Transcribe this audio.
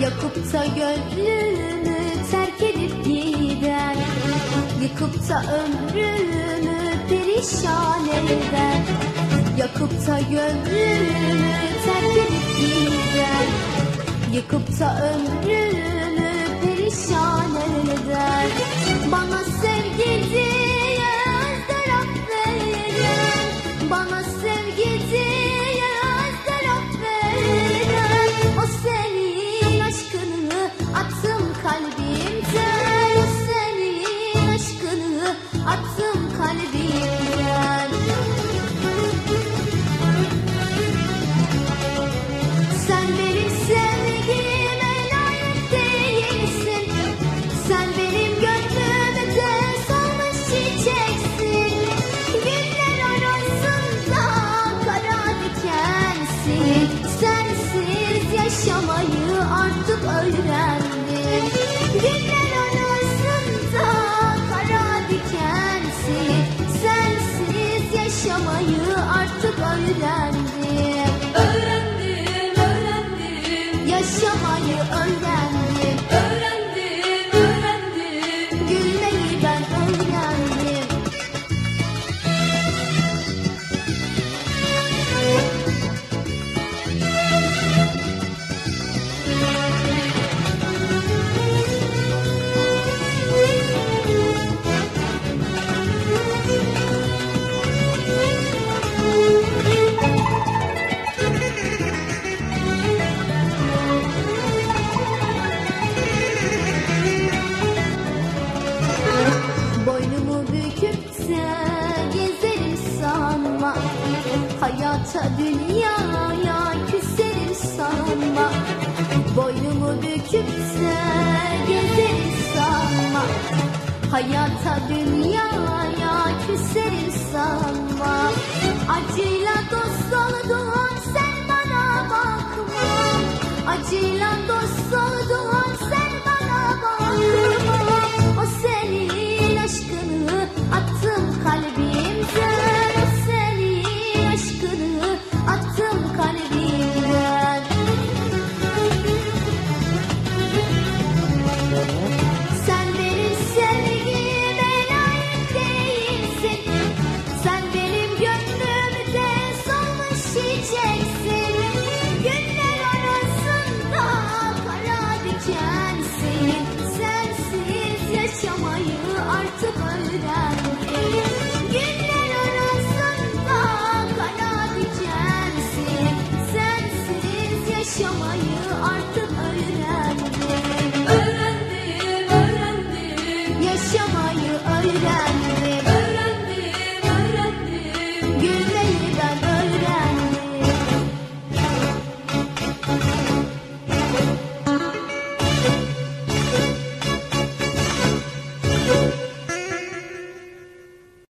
Yakıp gönlümü terk edip giden Yıkıp ömrümü perişan eden Yakıp gönlümü terk edip giden Yıkıp ömrümü perişan artık öğrendim Güller arasında kara dikensin Sensiz yaşamayı artık öğrendim Öğrendim, öğrendim, Yaşamayı öğrendim. Öğrendim, Ata dünyaya küserim sanma. Boynumu büküp de gezerim sanma. Hayata dünyaya küserim sanma. Acıyla dost dolu sen bana bakma. Acıyla dost